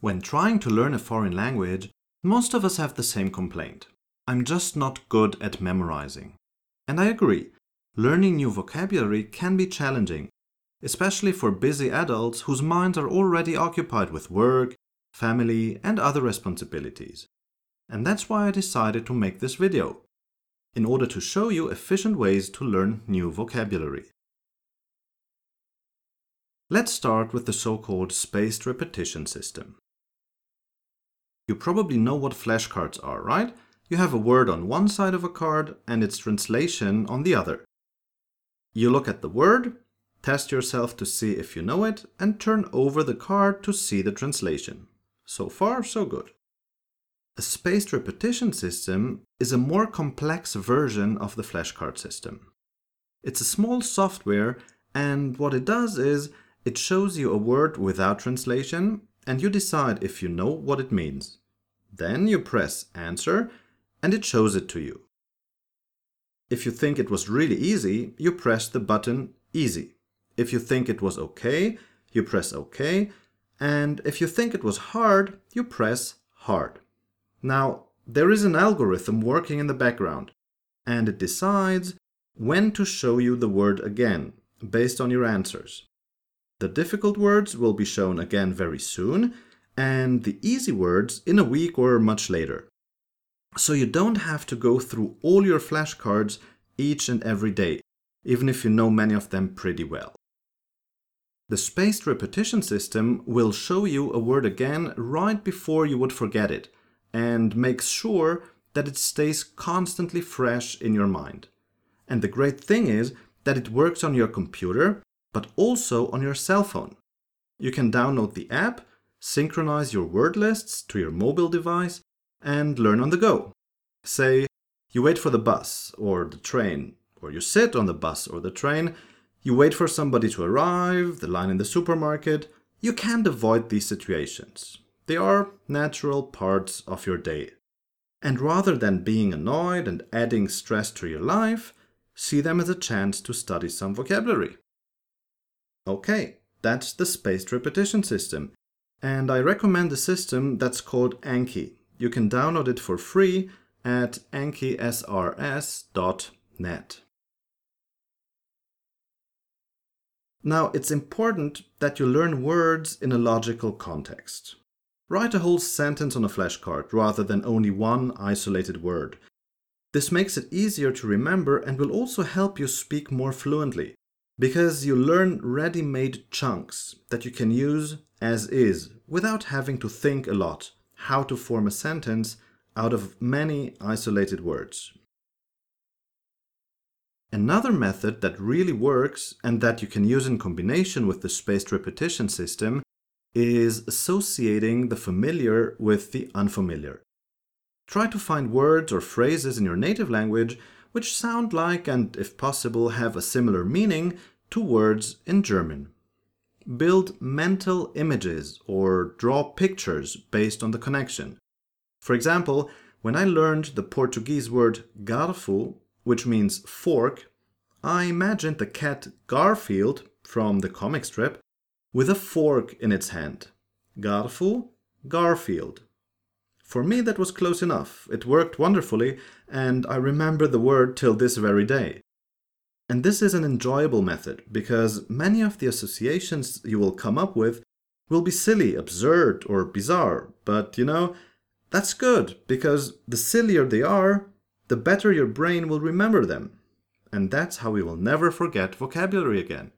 When trying to learn a foreign language, most of us have the same complaint. I'm just not good at memorizing. And I agree, learning new vocabulary can be challenging, especially for busy adults whose minds are already occupied with work, family, and other responsibilities. And that's why I decided to make this video, in order to show you efficient ways to learn new vocabulary. Let's start with the so-called spaced repetition system. You probably know what flashcards are, right? You have a word on one side of a card and its translation on the other. You look at the word, test yourself to see if you know it, and turn over the card to see the translation. So far, so good. A spaced repetition system is a more complex version of the flashcard system. It's a small software, and what it does is it shows you a word without translation and you decide if you know what it means. Then you press Answer and it shows it to you. If you think it was really easy, you press the button Easy. If you think it was okay, you press OK. And if you think it was hard, you press Hard. Now, there is an algorithm working in the background, and it decides when to show you the word again, based on your answers. The difficult words will be shown again very soon, and the easy words in a week or much later. So you don't have to go through all your flashcards each and every day, even if you know many of them pretty well. The spaced repetition system will show you a word again right before you would forget it, and makes sure that it stays constantly fresh in your mind. And the great thing is that it works on your computer but also on your cell phone. You can download the app, synchronize your word lists to your mobile device, and learn on the go. Say, you wait for the bus or the train, or you sit on the bus or the train, you wait for somebody to arrive, the line in the supermarket. You can't avoid these situations. They are natural parts of your day. And rather than being annoyed and adding stress to your life, see them as a chance to study some vocabulary. Okay, that's the spaced repetition system. And I recommend a system that's called Anki. You can download it for free at ankisrs.net. Now, it's important that you learn words in a logical context. Write a whole sentence on a flashcard rather than only one isolated word. This makes it easier to remember and will also help you speak more fluently because you learn ready made chunks that you can use as is without having to think a lot how to form a sentence out of many isolated words. Another method that really works and that you can use in combination with the spaced repetition system is associating the familiar with the unfamiliar. Try to find words or phrases in your native language which sound like and, if possible, have a similar meaning to words in German. Build mental images or draw pictures based on the connection. For example, when I learned the Portuguese word garfo, which means fork, I imagined the cat Garfield from the comic strip with a fork in its hand. Garfo, Garfield. For me, that was close enough. It worked wonderfully, and I remember the word till this very day. And this is an enjoyable method because many of the associations you will come up with will be silly, absurd, or bizarre. But you know, that's good because the sillier they are, the better your brain will remember them. And that's how we will never forget vocabulary again.